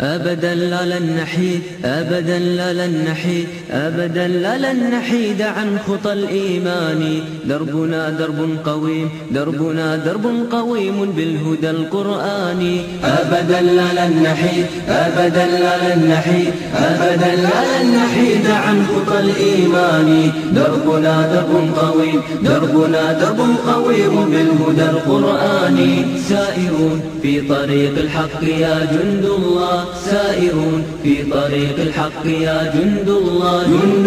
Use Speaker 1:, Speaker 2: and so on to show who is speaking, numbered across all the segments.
Speaker 1: أبدا لا لن نحيد أبدا لا لن نحيد أبدا لا لن نحيد عن خطى الإيمان. دربنا درب قويم دربنا درب قويم بالهدى القرآني
Speaker 2: أبدا لا لن نحيد أبدا لا لن نحيد أبدا لا لن نحيد عن خطى الإيمان. دربنا درب قويم دربنا درب قويم بالهدى القرآني
Speaker 1: سائرون في طريق الحق يا جند الله سائرون في طريق الحق يا جند الله.
Speaker 2: جند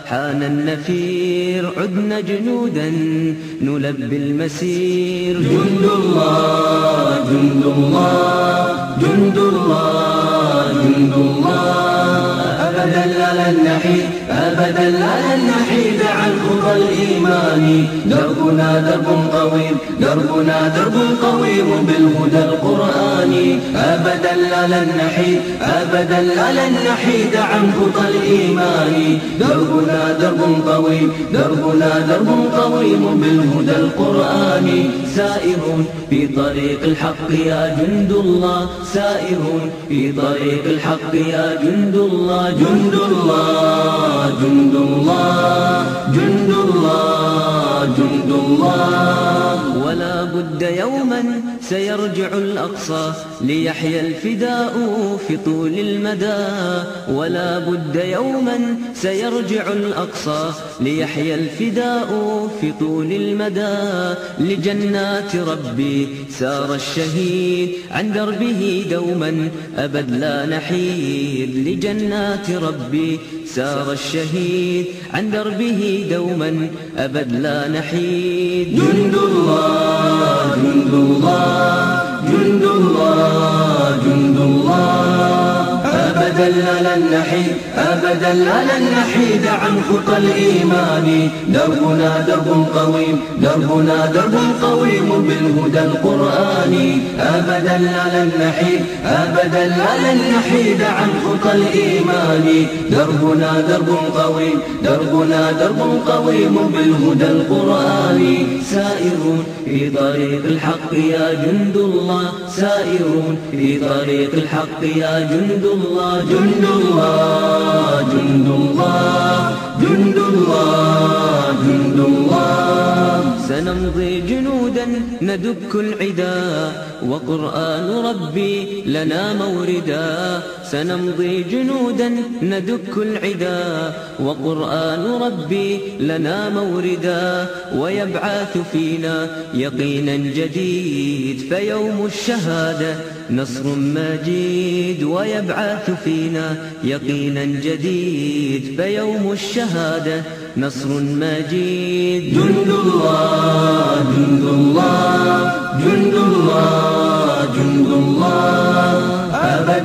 Speaker 1: حان النفير عدنا جنودا نلبي المسير.
Speaker 2: جند الله جند الله جند الله جند الله. أبدا لا نحيد. أبدا لن نحيد عن خطى الإيمان. دربنا درب قويم دربنا درب قويم بالهدى القرآني أبدا لن نحيد أبدا لن نحيد عن خطى الإيمان. دربنا درب قويم دربنا درب قويم بالهدى القرآني
Speaker 1: سائرون في طريق الحق يا جند الله. سائرون في طريق الحق يا جند الله.
Speaker 2: جند الله. جند الله
Speaker 1: بد يوما سيرجع الأقصى ليحيى الفداء في طول المدى. ولا بد يوما سيرجع الأقصى ليحيى الفداء في طول المدى. لجنات ربي سار الشهيد عن دربه دوما أبد لا نحيد. لجنات ربي سار الشهيد عن دربه دوما أبد لا نحيد.
Speaker 2: جند الله أبدا لا لن نحيد عن خطى الإيمان. دربنا درب قويم دربنا درب قويم بالهدى القرآني أبدا لا لن نحيد أبدا لا لن نحيد عن خطى الإيمان. دربنا درب قويم دربنا درب قويم بالهدى القرآني
Speaker 1: سائرون في طريق الحق يا جند الله. سائرون في طريق الحق يا جند الله
Speaker 2: جند الله. جند الله جند الله جند الله
Speaker 1: سنمضي جنودا ندك العدا. وقرآن ربي لنا موردا. سنمضي جنودا ندك العدا. وقرآن ربي لنا موردا. ويبعث فينا يقينا جديد فيوم الشهادة. نصر مجيد ويبعث فينا يقينا جديد فيوم الشهادة. نصر مجيد.
Speaker 2: جند الله جند الله جند الله.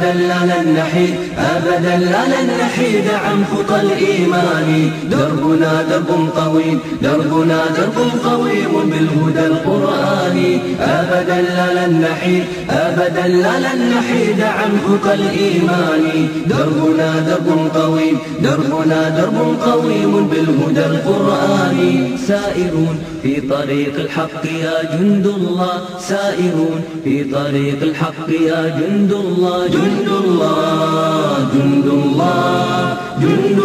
Speaker 2: أبدا لا لن نحيد أبدا لا لن نحيد عن خطى الإيمان. دربنا درب قويم دربنا درب قويم بالهدى القرآني أبدا لا لن نحيد أبدا لا لن نحيد عن خطى الإيمان. دربنا درب قويم دربنا درب قويم بالهدى القرآني
Speaker 1: سائرون في طريق الحق يا جند الله. سائرون في طريق الحق يا جند الله.
Speaker 2: جند الله جند الله جند